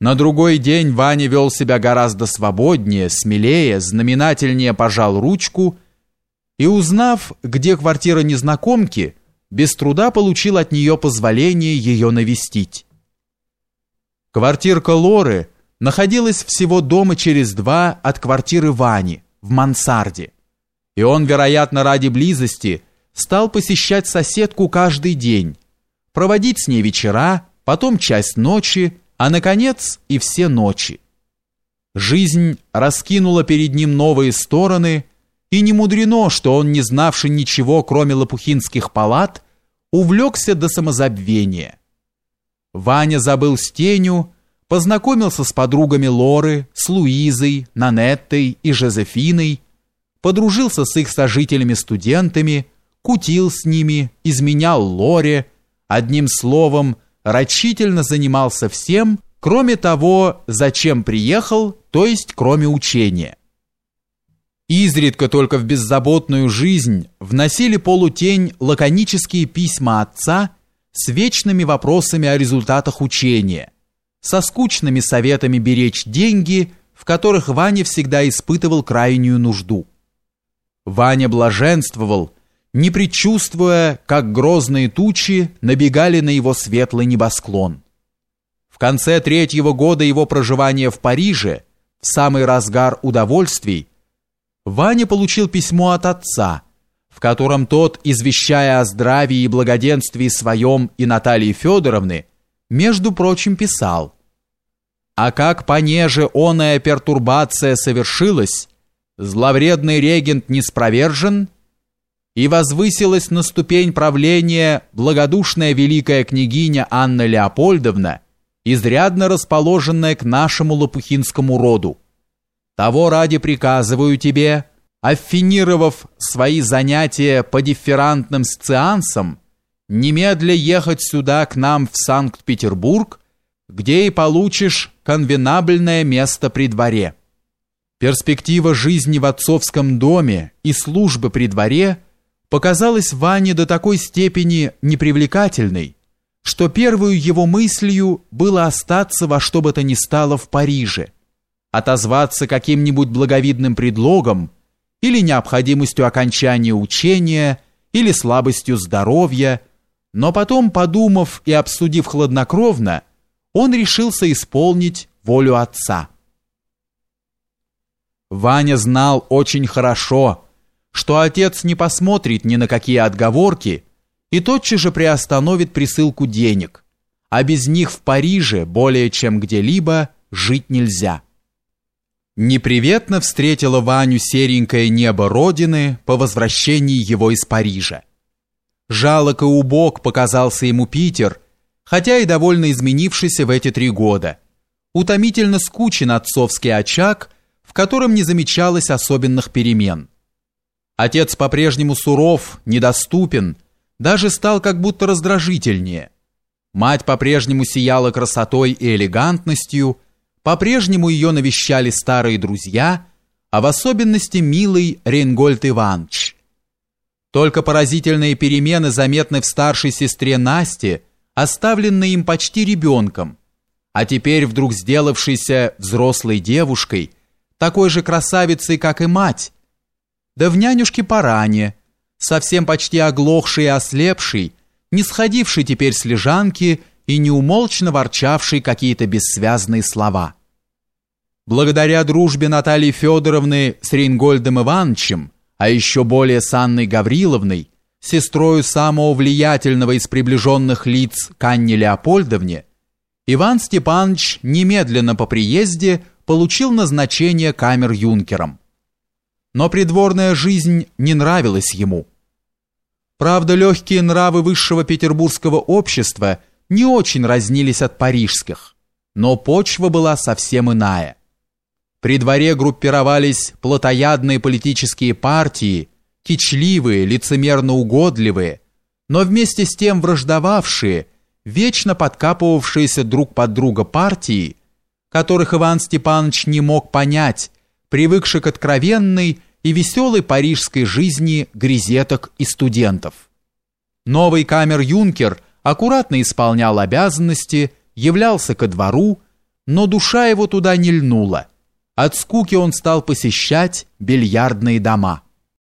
На другой день Ваня вел себя гораздо свободнее, смелее, знаменательнее пожал ручку и, узнав, где квартира незнакомки, без труда получил от нее позволение ее навестить. Квартирка Лоры находилась всего дома через два от квартиры Вани в мансарде, и он, вероятно, ради близости стал посещать соседку каждый день, проводить с ней вечера, потом часть ночи, а, наконец, и все ночи. Жизнь раскинула перед ним новые стороны, и не мудрено, что он, не знавший ничего, кроме лопухинских палат, увлекся до самозабвения. Ваня забыл Стеню, познакомился с подругами Лоры, с Луизой, Нанеттой и Жозефиной, подружился с их сожителями-студентами, кутил с ними, изменял Лоре, одним словом – рачительно занимался всем, кроме того, зачем приехал, то есть кроме учения. Изредка только в беззаботную жизнь вносили полутень лаконические письма отца с вечными вопросами о результатах учения, со скучными советами беречь деньги, в которых Ваня всегда испытывал крайнюю нужду. Ваня блаженствовал, не предчувствуя, как грозные тучи набегали на его светлый небосклон. В конце третьего года его проживания в Париже, в самый разгар удовольствий, Ваня получил письмо от отца, в котором тот, извещая о здравии и благоденствии своем и Натальи Федоровны, между прочим писал «А как понеже оная пертурбация совершилась, зловредный регент не спровержен, и возвысилась на ступень правления благодушная великая княгиня Анна Леопольдовна, изрядно расположенная к нашему лопухинскому роду. Того ради приказываю тебе, аффинировав свои занятия по дифферантным сциансам, немедля ехать сюда к нам в Санкт-Петербург, где и получишь конвенабельное место при дворе. Перспектива жизни в отцовском доме и службы при дворе – показалась Ване до такой степени непривлекательной, что первую его мыслью было остаться во что бы то ни стало в Париже, отозваться каким-нибудь благовидным предлогом или необходимостью окончания учения, или слабостью здоровья, но потом, подумав и обсудив хладнокровно, он решился исполнить волю отца. Ваня знал очень хорошо, что отец не посмотрит ни на какие отговорки и тотчас же приостановит присылку денег, а без них в Париже более чем где-либо жить нельзя. Неприветно встретила Ваню серенькое небо Родины по возвращении его из Парижа. Жалок и убог показался ему Питер, хотя и довольно изменившийся в эти три года. Утомительно скучен отцовский очаг, в котором не замечалось особенных перемен. Отец по-прежнему суров, недоступен, даже стал как будто раздражительнее. Мать по-прежнему сияла красотой и элегантностью, по-прежнему ее навещали старые друзья, а в особенности милый Рейнгольд Иванович. Только поразительные перемены заметны в старшей сестре Насте, оставленной им почти ребенком, а теперь вдруг сделавшейся взрослой девушкой, такой же красавицей, как и мать, да в нянюшке Паране, совсем почти оглохший и ослепший, не сходивший теперь с лежанки и неумолчно ворчавший какие-то бессвязные слова. Благодаря дружбе Натальи Федоровны с Рейнгольдом Ивановичем, а еще более с Анной Гавриловной, сестрою самого влиятельного из приближенных лиц к Анне Леопольдовне, Иван Степанович немедленно по приезде получил назначение камер-юнкером но придворная жизнь не нравилась ему. Правда, легкие нравы высшего петербургского общества не очень разнились от парижских, но почва была совсем иная. При дворе группировались плотоядные политические партии, кичливые, лицемерно угодливые, но вместе с тем враждовавшие, вечно подкапывавшиеся друг под друга партии, которых Иван Степанович не мог понять, привыкший к откровенной и веселой парижской жизни грезеток и студентов. Новый камер-юнкер аккуратно исполнял обязанности, являлся ко двору, но душа его туда не льнула. От скуки он стал посещать бильярдные дома.